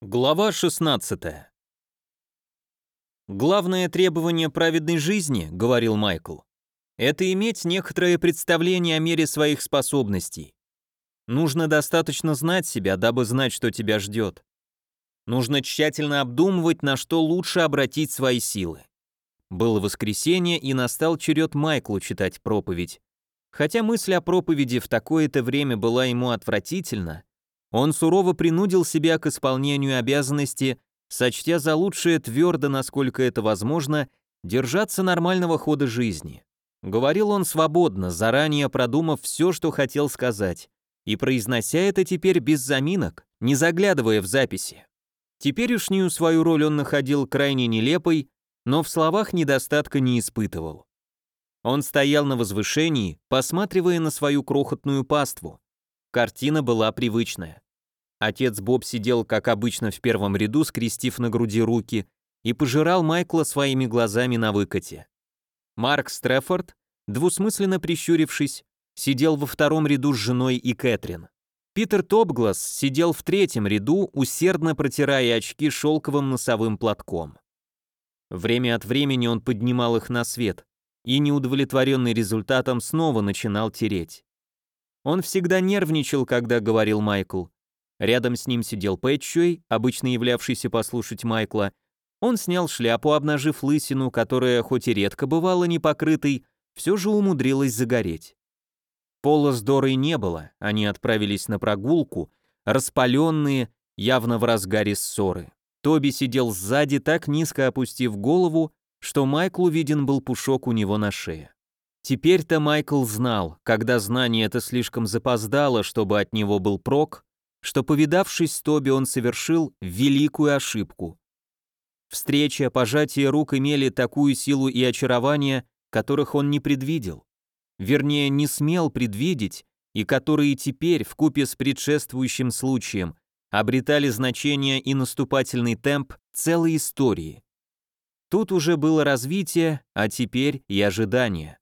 Глава 16. «Главное требование праведной жизни, — говорил Майкл, — это иметь некоторое представление о мере своих способностей. Нужно достаточно знать себя, дабы знать, что тебя ждет. Нужно тщательно обдумывать, на что лучше обратить свои силы. Было воскресенье, и настал черед Майклу читать проповедь. Хотя мысль о проповеди в такое-то время была ему отвратительна, он сурово принудил себя к исполнению обязанности, сочтя за лучшее твердо, насколько это возможно, держаться нормального хода жизни. Говорил он свободно, заранее продумав все, что хотел сказать, и произнося это теперь без заминок, не заглядывая в записи. Теперешнюю свою роль он находил крайне нелепой, но в словах недостатка не испытывал. Он стоял на возвышении, посматривая на свою крохотную паству. Картина была привычная. Отец Боб сидел, как обычно, в первом ряду, скрестив на груди руки, и пожирал Майкла своими глазами на выкате. Марк Стрефорд, двусмысленно прищурившись, сидел во втором ряду с женой и Кэтрин. Питер Топглас сидел в третьем ряду, усердно протирая очки шелковым носовым платком. Время от времени он поднимал их на свет, и, неудовлетворенный результатом, снова начинал тереть. Он всегда нервничал, когда говорил Майкл. Рядом с ним сидел Пэтчуэй, обычно являвшийся послушать Майкла. Он снял шляпу, обнажив лысину, которая, хоть и редко бывала непокрытой, все же умудрилась загореть. Пола с Дорой не было, они отправились на прогулку, распаленные, явно в разгаре ссоры. Тоби сидел сзади, так низко опустив голову, что Майклу виден был пушок у него на шее. Теперь-то Майкл знал, когда знание это слишком запоздало, чтобы от него был прок, что, повидавшись с Тоби, он совершил великую ошибку. Встреча, пожатие рук имели такую силу и очарование, которых он не предвидел. Вернее, не смел предвидеть, и которые теперь, в купе с предшествующим случаем, обретали значение и наступательный темп целой истории. Тут уже было развитие, а теперь и ожидание.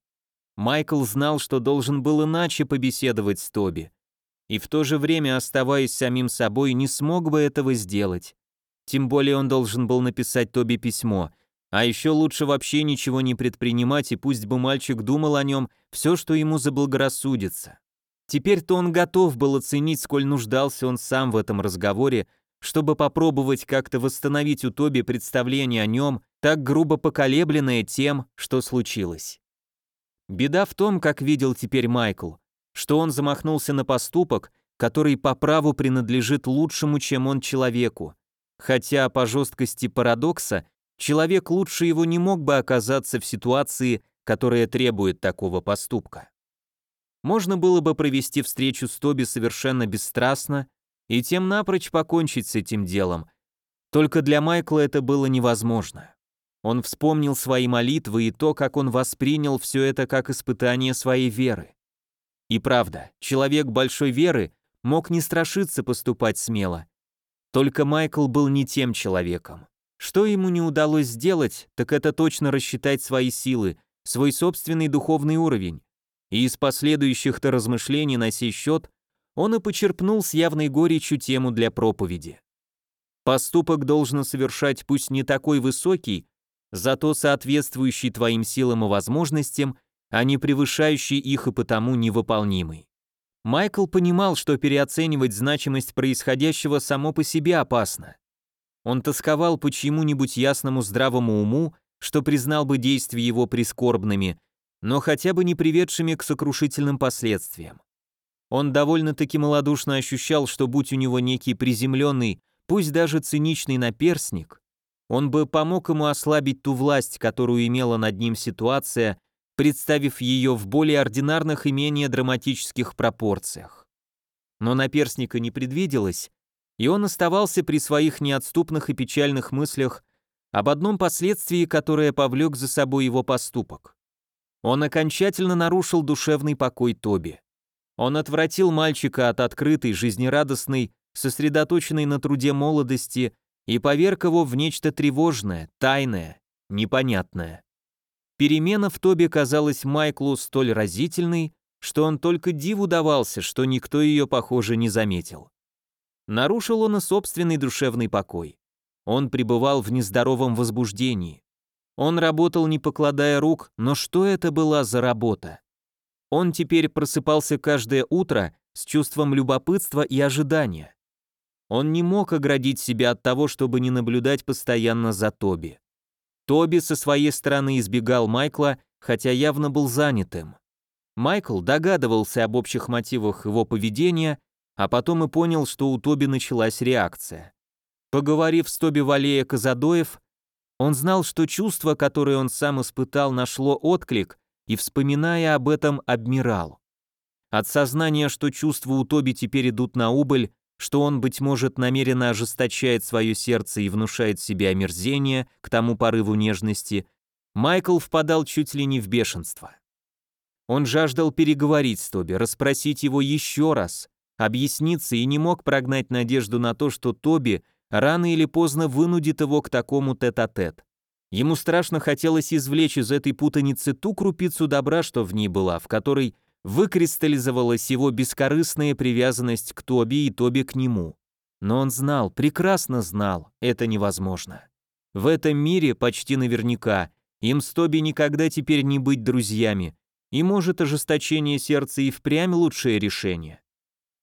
Майкл знал, что должен был иначе побеседовать с Тоби. И в то же время, оставаясь самим собой, не смог бы этого сделать. Тем более он должен был написать Тоби письмо. А еще лучше вообще ничего не предпринимать, и пусть бы мальчик думал о нем все, что ему заблагорассудится. Теперь-то он готов был оценить, сколь нуждался он сам в этом разговоре, чтобы попробовать как-то восстановить у Тоби представление о нем, так грубо поколебленное тем, что случилось. Беда в том, как видел теперь Майкл, что он замахнулся на поступок, который по праву принадлежит лучшему, чем он человеку. Хотя по жесткости парадокса человек лучше его не мог бы оказаться в ситуации, которая требует такого поступка. Можно было бы провести встречу с Тоби совершенно бесстрастно и тем напрочь покончить с этим делом. Только для Майкла это было невозможно. Он вспомнил свои молитвы и то, как он воспринял все это как испытание своей веры. И правда, человек большой веры мог не страшиться поступать смело. Только Майкл был не тем человеком. Что ему не удалось сделать, так это точно рассчитать свои силы, свой собственный духовный уровень. И из последующих-то размышлений на сей счет он и почерпнул с явной горечью тему для проповеди. Поступок должно совершать пусть не такой высокий, зато соответствующий твоим силам и возможностям, а не превышающий их и потому невыполнимый. Майкл понимал, что переоценивать значимость происходящего само по себе опасно. Он тосковал по чьему-нибудь ясному здравому уму, что признал бы действия его прискорбными, но хотя бы не приведшими к сокрушительным последствиям. Он довольно-таки малодушно ощущал, что будь у него некий приземленный, пусть даже циничный наперсник, он бы помог ему ослабить ту власть, которую имела над ним ситуация, представив ее в более ординарных и менее драматических пропорциях. Но наперсника не предвиделось, и он оставался при своих неотступных и печальных мыслях об одном последствии, которое повлек за собой его поступок. Он окончательно нарушил душевный покой Тоби. Он отвратил мальчика от открытой, жизнерадостной, сосредоточенной на труде молодости и поверг его в нечто тревожное, тайное, непонятное. Перемена в Тобе казалась Майклу столь разительной, что он только диву давался, что никто ее, похоже, не заметил. Нарушил он и собственный душевный покой. Он пребывал в нездоровом возбуждении. Он работал не покладая рук, но что это была за работа? Он теперь просыпался каждое утро с чувством любопытства и ожидания. Он не мог оградить себя от того, чтобы не наблюдать постоянно за Тоби. Тоби со своей стороны избегал Майкла, хотя явно был занятым. Майкл догадывался об общих мотивах его поведения, а потом и понял, что у Тоби началась реакция. Поговорив с Тоби Валея Казадоев, он знал, что чувство, которое он сам испытал, нашло отклик, и, вспоминая об этом, обмирал. От сознания, что чувства у Тоби теперь идут на убыль, что он, быть может, намеренно ожесточает свое сердце и внушает себе омерзение к тому порыву нежности, Майкл впадал чуть ли не в бешенство. Он жаждал переговорить с Тоби, расспросить его еще раз, объясниться и не мог прогнать надежду на то, что Тоби рано или поздно вынудит его к такому тет-а-тет. -тет. Ему страшно хотелось извлечь из этой путаницы ту крупицу добра, что в ней была, в которой выкристаллизовалась его бескорыстная привязанность к Тоби и Тоби к нему. Но он знал, прекрасно знал, это невозможно. В этом мире почти наверняка им с Тоби никогда теперь не быть друзьями, и может ожесточение сердца и впрямь лучшее решение.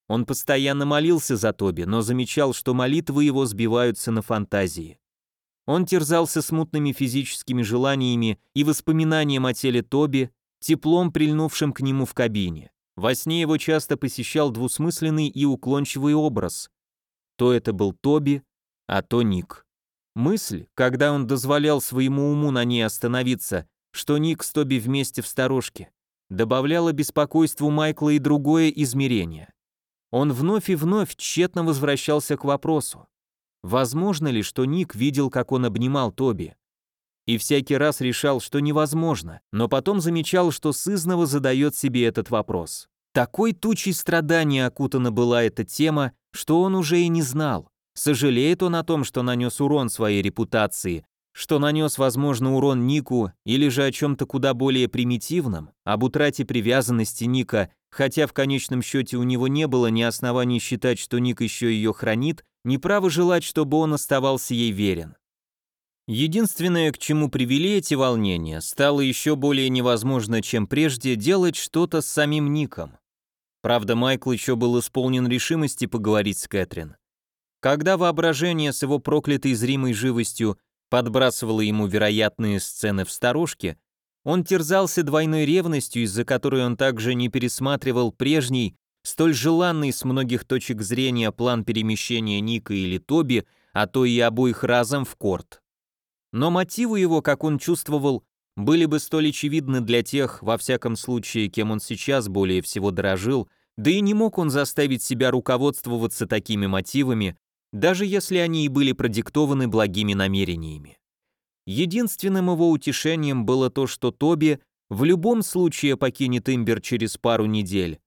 Он постоянно молился за Тоби, но замечал, что молитвы его сбиваются на фантазии. Он терзался смутными физическими желаниями и воспоминанием о теле Тоби, теплом, прильнувшим к нему в кабине. Во сне его часто посещал двусмысленный и уклончивый образ. То это был Тоби, а то Ник. Мысль, когда он дозволял своему уму на ней остановиться, что Ник с Тоби вместе в сторожке, добавляла беспокойству Майкла и другое измерение. Он вновь и вновь тщетно возвращался к вопросу. Возможно ли, что Ник видел, как он обнимал Тоби? И всякий раз решал, что невозможно, но потом замечал, что сызново задает себе этот вопрос. Такой тучей страданий окутана была эта тема, что он уже и не знал, сожалеет он о том, что нанес урон своей репутации, что нанес, возможно, урон Нику, или же о чем-то куда более примитивном, об утрате привязанности Ника хотя в конечном счете у него не было ни оснований считать, что Ник еще ее хранит, ни права желать, чтобы он оставался ей верен. Единственное, к чему привели эти волнения, стало еще более невозможно, чем прежде, делать что-то с самим Ником. Правда, Майкл еще был исполнен решимости поговорить с Кэтрин. Когда воображение с его проклятой зримой живостью подбрасывало ему вероятные сцены в сторожке, он терзался двойной ревностью, из-за которой он также не пересматривал прежний, столь желанный с многих точек зрения план перемещения Ника или Тоби, а то и обоих разом в корт. Но мотивы его, как он чувствовал, были бы столь очевидны для тех, во всяком случае, кем он сейчас более всего дорожил, да и не мог он заставить себя руководствоваться такими мотивами, даже если они и были продиктованы благими намерениями. Единственным его утешением было то, что Тоби в любом случае покинет Имбер через пару недель.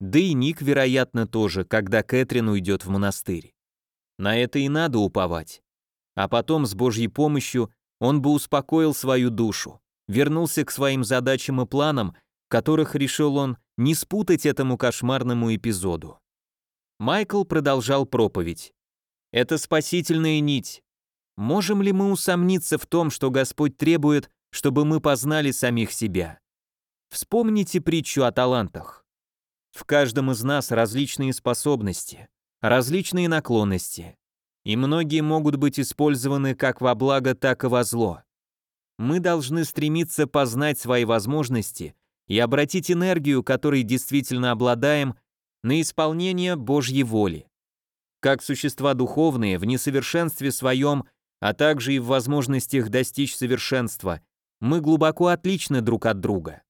Да и Ник, вероятно, тоже, когда Кэтрин уйдет в монастырь. На это и надо уповать. А потом, с Божьей помощью, он бы успокоил свою душу, вернулся к своим задачам и планам, которых решил он не спутать этому кошмарному эпизоду. Майкл продолжал проповедь. «Это спасительная нить, Можем ли мы усомниться в том, что Господь требует, чтобы мы познали самих себя? Вспомните притчу о талантах. В каждом из нас различные способности, различные наклонности, и многие могут быть использованы как во благо, так и во зло. Мы должны стремиться познать свои возможности и обратить энергию, которой действительно обладаем, на исполнение Божьей воли. Как существа духовные, в несовершенстве своем а также и в возможностях достичь совершенства, мы глубоко отличны друг от друга.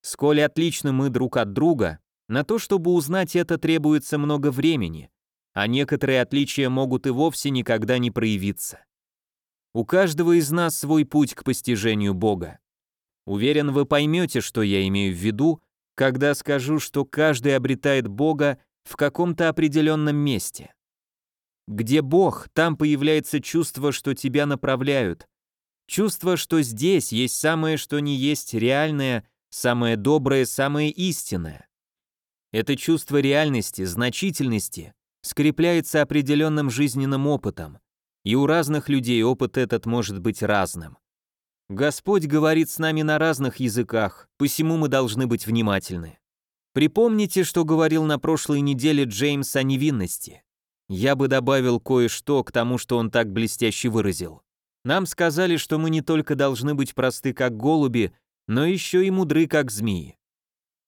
Сколь отличны мы друг от друга, на то, чтобы узнать это, требуется много времени, а некоторые отличия могут и вовсе никогда не проявиться. У каждого из нас свой путь к постижению Бога. Уверен, вы поймете, что я имею в виду, когда скажу, что каждый обретает Бога в каком-то определенном месте. Где Бог, там появляется чувство, что тебя направляют. Чувство, что здесь есть самое, что не есть реальное, самое доброе, самое истинное. Это чувство реальности, значительности, скрепляется определенным жизненным опытом, и у разных людей опыт этот может быть разным. Господь говорит с нами на разных языках, посему мы должны быть внимательны. Припомните, что говорил на прошлой неделе Джеймс о невинности. Я бы добавил кое-что к тому, что он так блестяще выразил. Нам сказали, что мы не только должны быть просты, как голуби, но еще и мудры, как змеи.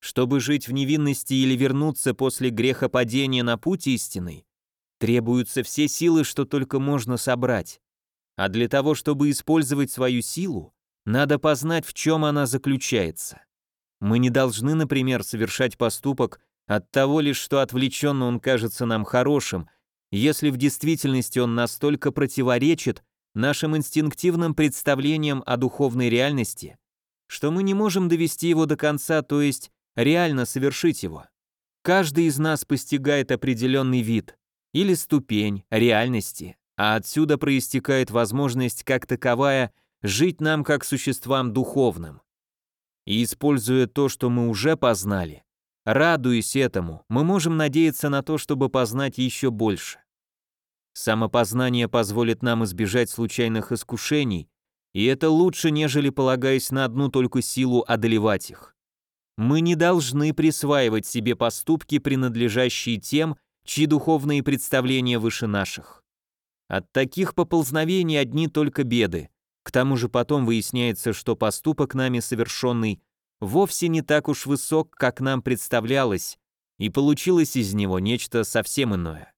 Чтобы жить в невинности или вернуться после грехопадения на путь истинный, требуются все силы, что только можно собрать. А для того, чтобы использовать свою силу, надо познать, в чем она заключается. Мы не должны, например, совершать поступок от того лишь, что отвлеченно он кажется нам хорошим, если в действительности он настолько противоречит нашим инстинктивным представлениям о духовной реальности, что мы не можем довести его до конца, то есть реально совершить его. Каждый из нас постигает определенный вид или ступень реальности, а отсюда проистекает возможность как таковая жить нам как существам духовным. И используя то, что мы уже познали, радуясь этому, мы можем надеяться на то, чтобы познать еще больше. Самопознание позволит нам избежать случайных искушений, и это лучше, нежели полагаясь на одну только силу одолевать их. Мы не должны присваивать себе поступки, принадлежащие тем, чьи духовные представления выше наших. От таких поползновений одни только беды. К тому же потом выясняется, что поступок нами совершенный вовсе не так уж высок, как нам представлялось, и получилось из него нечто совсем иное.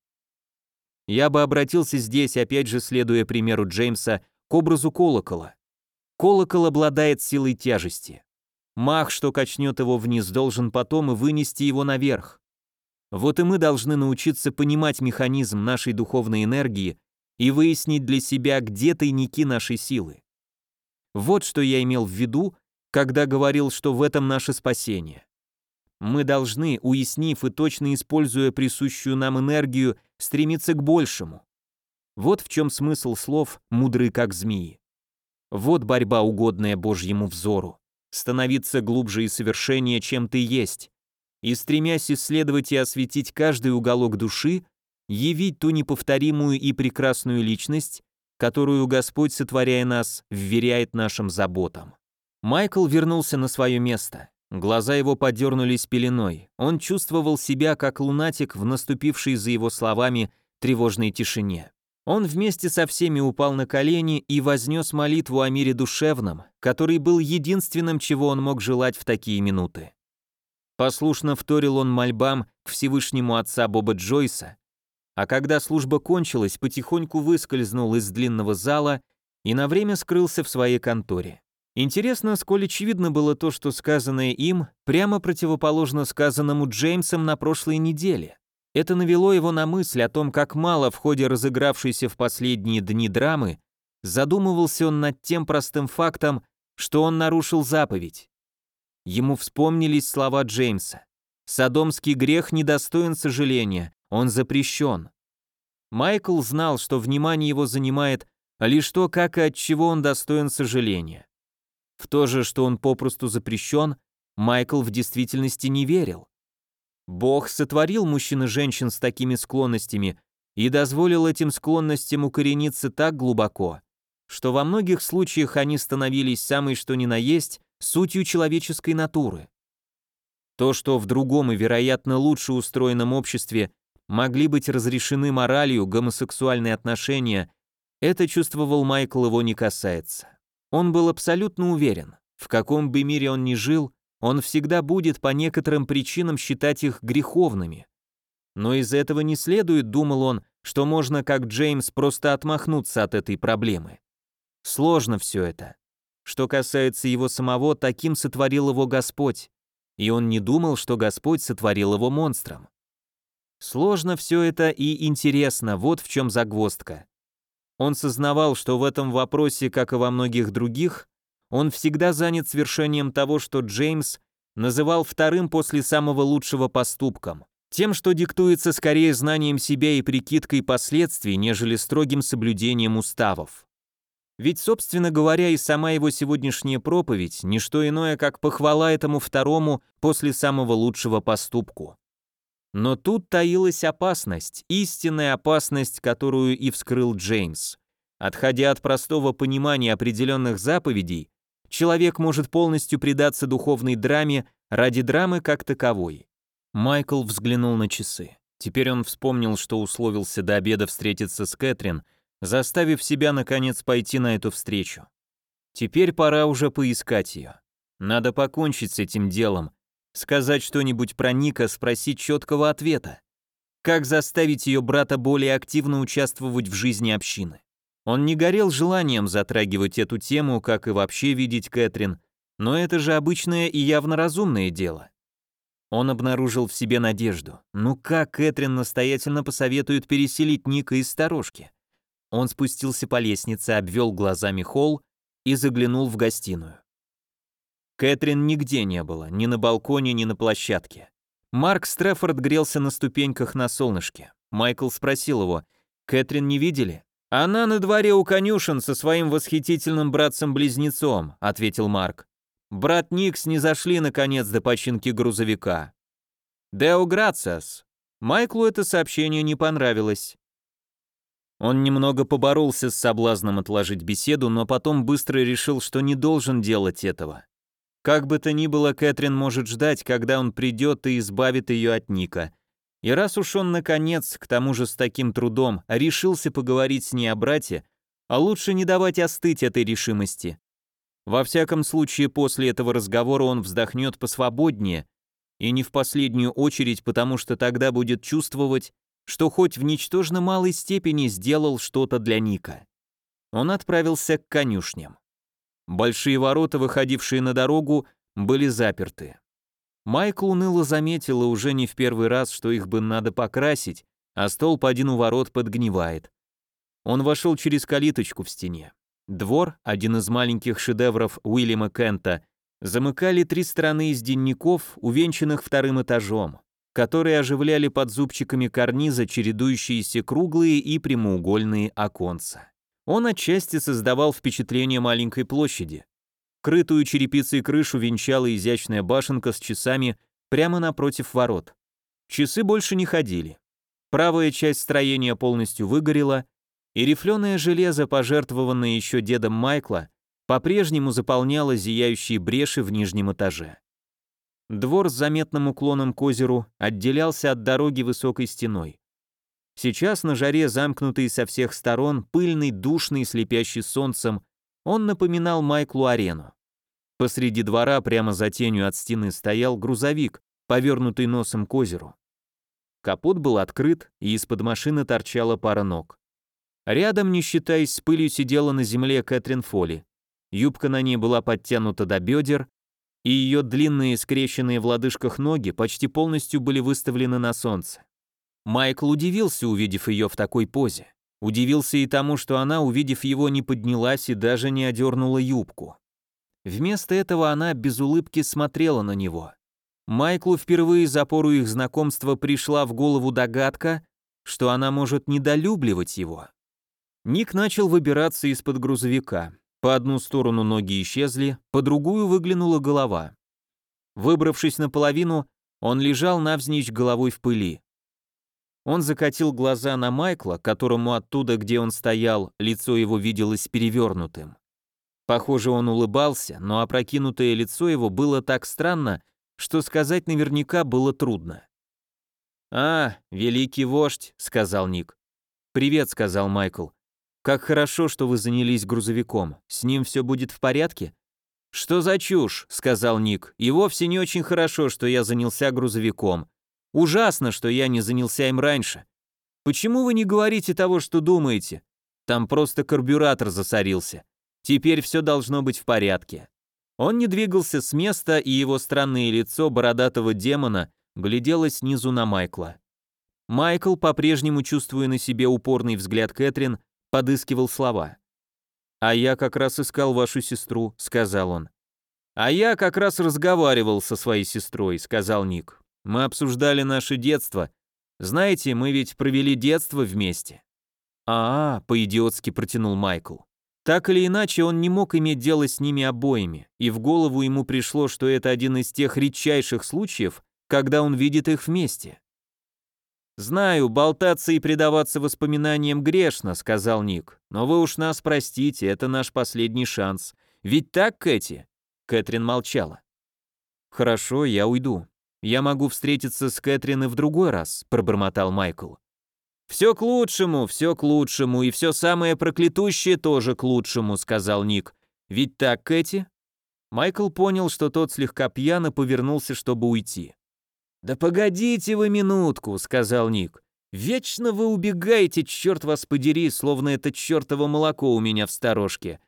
Я бы обратился здесь, опять же следуя примеру Джеймса, к образу колокола. Колокол обладает силой тяжести. Мах, что качнет его вниз, должен потом и вынести его наверх. Вот и мы должны научиться понимать механизм нашей духовной энергии и выяснить для себя, где тайники нашей силы. Вот что я имел в виду, когда говорил, что в этом наше спасение. Мы должны, уяснив и точно используя присущую нам энергию, стремиться к большему. Вот в чем смысл слов «мудры как змеи». Вот борьба, угодная Божьему взору становиться глубже и совершеннее, чем ты есть, и, стремясь исследовать и осветить каждый уголок души, явить ту неповторимую и прекрасную личность, которую Господь, сотворяя нас, вверяет нашим заботам. Майкл вернулся на свое место. Глаза его подернулись пеленой. Он чувствовал себя как лунатик в наступившей за его словами тревожной тишине. Он вместе со всеми упал на колени и вознес молитву о мире душевном, который был единственным, чего он мог желать в такие минуты. Послушно вторил он мольбам к Всевышнему Отца Боба Джойса, а когда служба кончилась, потихоньку выскользнул из длинного зала и на время скрылся в своей конторе. Интересно, сколь очевидно было то, что сказанное им прямо противоположно сказанному Джеймсом на прошлой неделе. Это навело его на мысль о том, как мало в ходе разыгравшейся в последние дни драмы задумывался он над тем простым фактом, что он нарушил заповедь. Ему вспомнились слова Джеймса. «Содомский грех недостоин сожаления, он запрещен». Майкл знал, что внимание его занимает лишь то, как и от чего он достоин сожаления. В то же, что он попросту запрещен, Майкл в действительности не верил. Бог сотворил мужчин и женщин с такими склонностями и дозволил этим склонностям укорениться так глубоко, что во многих случаях они становились самой что ни на есть сутью человеческой натуры. То, что в другом и, вероятно, лучше устроенном обществе могли быть разрешены моралью гомосексуальные отношения, это чувствовал Майкл его не касается. Он был абсолютно уверен, в каком бы мире он ни жил, он всегда будет по некоторым причинам считать их греховными. Но из этого не следует, думал он, что можно, как Джеймс, просто отмахнуться от этой проблемы. Сложно все это. Что касается его самого, таким сотворил его Господь, и он не думал, что Господь сотворил его монстром. Сложно все это и интересно, вот в чем загвоздка. Он сознавал, что в этом вопросе, как и во многих других, он всегда занят свершением того, что Джеймс называл вторым после самого лучшего поступком, тем, что диктуется скорее знанием себя и прикидкой последствий, нежели строгим соблюдением уставов. Ведь, собственно говоря, и сама его сегодняшняя проповедь – не что иное, как похвала этому второму после самого лучшего поступку. Но тут таилась опасность, истинная опасность, которую и вскрыл Джеймс. Отходя от простого понимания определенных заповедей, человек может полностью предаться духовной драме ради драмы как таковой. Майкл взглянул на часы. Теперь он вспомнил, что условился до обеда встретиться с Кэтрин, заставив себя наконец пойти на эту встречу. Теперь пора уже поискать ее. Надо покончить с этим делом, сказать что-нибудь про Ника, спросить четкого ответа. Как заставить ее брата более активно участвовать в жизни общины? Он не горел желанием затрагивать эту тему, как и вообще видеть Кэтрин, но это же обычное и явно разумное дело. Он обнаружил в себе надежду. Ну как Кэтрин настоятельно посоветует переселить Ника из сторожки? Он спустился по лестнице, обвел глазами холл и заглянул в гостиную. Кэтрин нигде не было, ни на балконе, ни на площадке. Марк Стрефорд грелся на ступеньках на солнышке. Майкл спросил его, «Кэтрин не видели?» «Она на дворе у конюшен со своим восхитительным братцем-близнецом», — ответил Марк. «Брат Никс не зашли, наконец, до починки грузовика». «Део грациас». Майклу это сообщение не понравилось. Он немного поборолся с соблазном отложить беседу, но потом быстро решил, что не должен делать этого. Как бы то ни было, Кэтрин может ждать, когда он придет и избавит ее от Ника. И раз уж он, наконец, к тому же с таким трудом, решился поговорить с ней о брате, а лучше не давать остыть этой решимости. Во всяком случае, после этого разговора он вздохнет посвободнее, и не в последнюю очередь, потому что тогда будет чувствовать, что хоть в ничтожно малой степени сделал что-то для Ника. Он отправился к конюшням. Большие ворота, выходившие на дорогу, были заперты. Майкл уныло заметила уже не в первый раз, что их бы надо покрасить, а столб один у ворот подгнивает. Он вошел через калиточку в стене. Двор, один из маленьких шедевров Уильяма Кента, замыкали три стороны из денников, увенчанных вторым этажом, которые оживляли под зубчиками карниза чередующиеся круглые и прямоугольные оконца. Он отчасти создавал впечатление маленькой площади, Крытую черепицей крышу венчала изящная башенка с часами прямо напротив ворот. Часы больше не ходили. Правая часть строения полностью выгорела, и рифленое железо, пожертвованное еще дедом Майкла, по-прежнему заполняло зияющие бреши в нижнем этаже. Двор с заметным уклоном к озеру отделялся от дороги высокой стеной. Сейчас на жаре, замкнутый со всех сторон, пыльный, душный, слепящий солнцем, он напоминал Майклу арену. Посреди двора, прямо за тенью от стены, стоял грузовик, повернутый носом к озеру. Капот был открыт, и из-под машины торчала пара ног. Рядом, не считаясь с пылью, сидела на земле Кэтрин Фоли. Юбка на ней была подтянута до бедер, и ее длинные скрещенные в лодыжках ноги почти полностью были выставлены на солнце. Майкл удивился, увидев ее в такой позе. Удивился и тому, что она, увидев его, не поднялась и даже не одернула юбку. Вместо этого она без улыбки смотрела на него. Майклу впервые за пору их знакомства пришла в голову догадка, что она может недолюбливать его. Ник начал выбираться из-под грузовика. По одну сторону ноги исчезли, по другую выглянула голова. Выбравшись наполовину, он лежал навзничь головой в пыли. Он закатил глаза на Майкла, которому оттуда, где он стоял, лицо его виделось перевернутым. Похоже, он улыбался, но опрокинутое лицо его было так странно, что сказать наверняка было трудно. «А, великий вождь», — сказал Ник. «Привет», — сказал Майкл. «Как хорошо, что вы занялись грузовиком. С ним все будет в порядке?» «Что за чушь?» — сказал Ник. «И вовсе не очень хорошо, что я занялся грузовиком. Ужасно, что я не занялся им раньше. Почему вы не говорите того, что думаете? Там просто карбюратор засорился. Теперь все должно быть в порядке. Он не двигался с места, и его странное лицо бородатого демона глядело снизу на Майкла. Майкл, по-прежнему чувствуя на себе упорный взгляд Кэтрин, подыскивал слова. «А я как раз искал вашу сестру», — сказал он. «А я как раз разговаривал со своей сестрой», — сказал Ник. Мы обсуждали наше детство. Знаете, мы ведь провели детство вместе. А, -а, -а по-идиотски протянул Майкл. Так или иначе, он не мог иметь дело с ними обоими, и в голову ему пришло, что это один из тех редчайших случаев, когда он видит их вместе. «Знаю, болтаться и предаваться воспоминаниям грешно», — сказал Ник. «Но вы уж нас простите, это наш последний шанс. Ведь так, Кэти?» Кэтрин молчала. «Хорошо, я уйду. Я могу встретиться с Кэтрин и в другой раз», — пробормотал Майкл. «Все к лучшему, все к лучшему, и все самое проклятущее тоже к лучшему», — сказал Ник. «Ведь так, Кэти?» Майкл понял, что тот слегка пьяно повернулся, чтобы уйти. «Да погодите вы минутку», — сказал Ник. «Вечно вы убегаете, черт вас подери, словно это чертово молоко у меня в сторожке.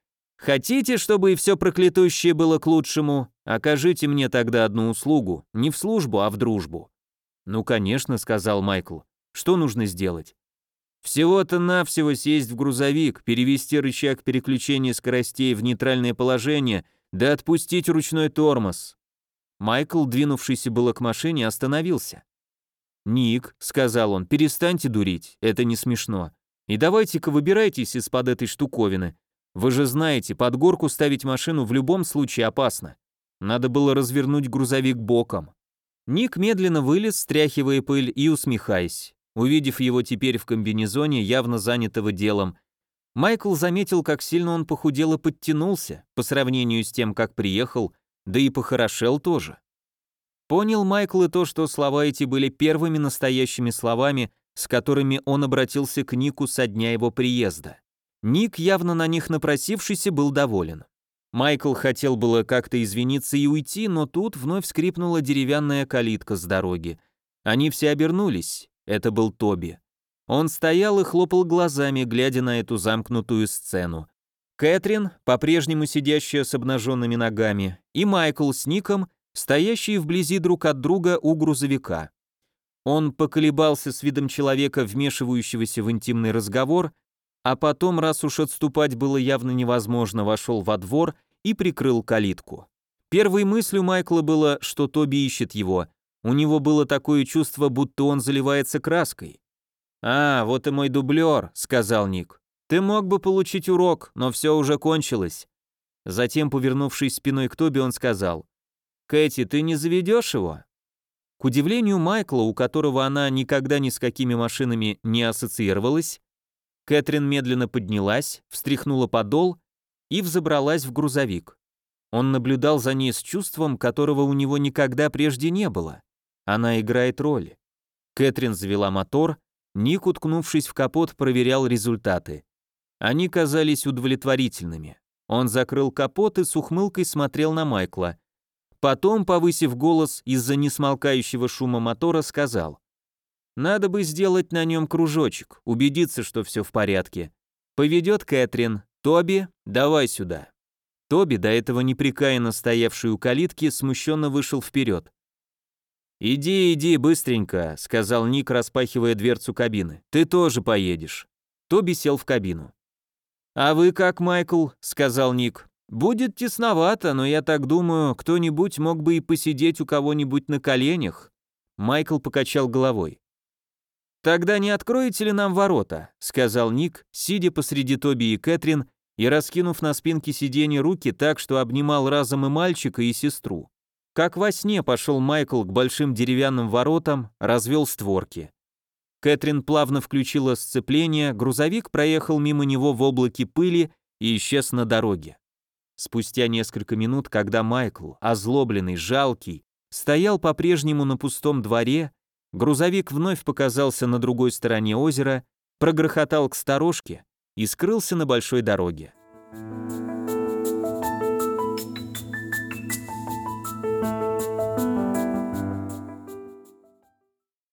Хотите, чтобы и все проклятущее было к лучшему? Окажите мне тогда одну услугу, не в службу, а в дружбу». «Ну, конечно», — сказал Майкл. «Что нужно сделать?» «Всего-то навсего сесть в грузовик, перевести рычаг переключения скоростей в нейтральное положение, да отпустить ручной тормоз. Майкл, двинувшийся было к машине, остановился. «Ник», — сказал он, — «перестаньте дурить, это не смешно. И давайте-ка выбирайтесь из-под этой штуковины. Вы же знаете, под горку ставить машину в любом случае опасно. Надо было развернуть грузовик боком». Ник медленно вылез, стряхивая пыль и усмехаясь. Увидев его теперь в комбинезоне, явно занятого делом, Майкл заметил, как сильно он похудел и подтянулся по сравнению с тем, как приехал, да и похорошел тоже. Понял Майкл и то, что слова эти были первыми настоящими словами, с которыми он обратился к Нику со дня его приезда. Ник, явно на них напросившийся, был доволен. Майкл хотел было как-то извиниться и уйти, но тут вновь скрипнула деревянная калитка с дороги. Они все обернулись. Это был Тоби. Он стоял и хлопал глазами, глядя на эту замкнутую сцену. Кэтрин, по-прежнему сидящая с обнаженными ногами, и Майкл с Ником, стоящие вблизи друг от друга у грузовика. Он поколебался с видом человека, вмешивающегося в интимный разговор, а потом, раз уж отступать было явно невозможно, вошел во двор и прикрыл калитку. Первой мыслью Майкла было, что Тоби ищет его. У него было такое чувство, будто он заливается краской. «А, вот и мой дублер», — сказал Ник. Ты мог бы получить урок, но все уже кончилось. Затем, повернувшись спиной к Тоби, он сказал, «Кэти, ты не заведешь его?» К удивлению Майкла, у которого она никогда ни с какими машинами не ассоциировалась, Кэтрин медленно поднялась, встряхнула подол и взобралась в грузовик. Он наблюдал за ней с чувством, которого у него никогда прежде не было. Она играет роль. Кэтрин завела мотор, Ник, уткнувшись в капот, проверял результаты. Они казались удовлетворительными. Он закрыл капот и с ухмылкой смотрел на Майкла. Потом, повысив голос из-за несмолкающего шума мотора, сказал. «Надо бы сделать на нем кружочек, убедиться, что все в порядке. Поведет Кэтрин. Тоби, давай сюда». Тоби, до этого непрекаянно стоявший у калитки, смущенно вышел вперед. «Иди, иди, быстренько», — сказал Ник, распахивая дверцу кабины. «Ты тоже поедешь». Тоби сел в кабину. «А вы как, Майкл?» — сказал Ник. «Будет тесновато, но я так думаю, кто-нибудь мог бы и посидеть у кого-нибудь на коленях». Майкл покачал головой. «Тогда не откроете ли нам ворота?» — сказал Ник, сидя посреди Тоби и Кэтрин и раскинув на спинке сиденья руки так, что обнимал разом и мальчика, и сестру. Как во сне пошел Майкл к большим деревянным воротам, развел створки. Кэтрин плавно включила сцепление, грузовик проехал мимо него в облаке пыли и исчез на дороге. Спустя несколько минут, когда Майкл, озлобленный, жалкий, стоял по-прежнему на пустом дворе, грузовик вновь показался на другой стороне озера, прогрохотал к сторожке и скрылся на большой дороге. Thank you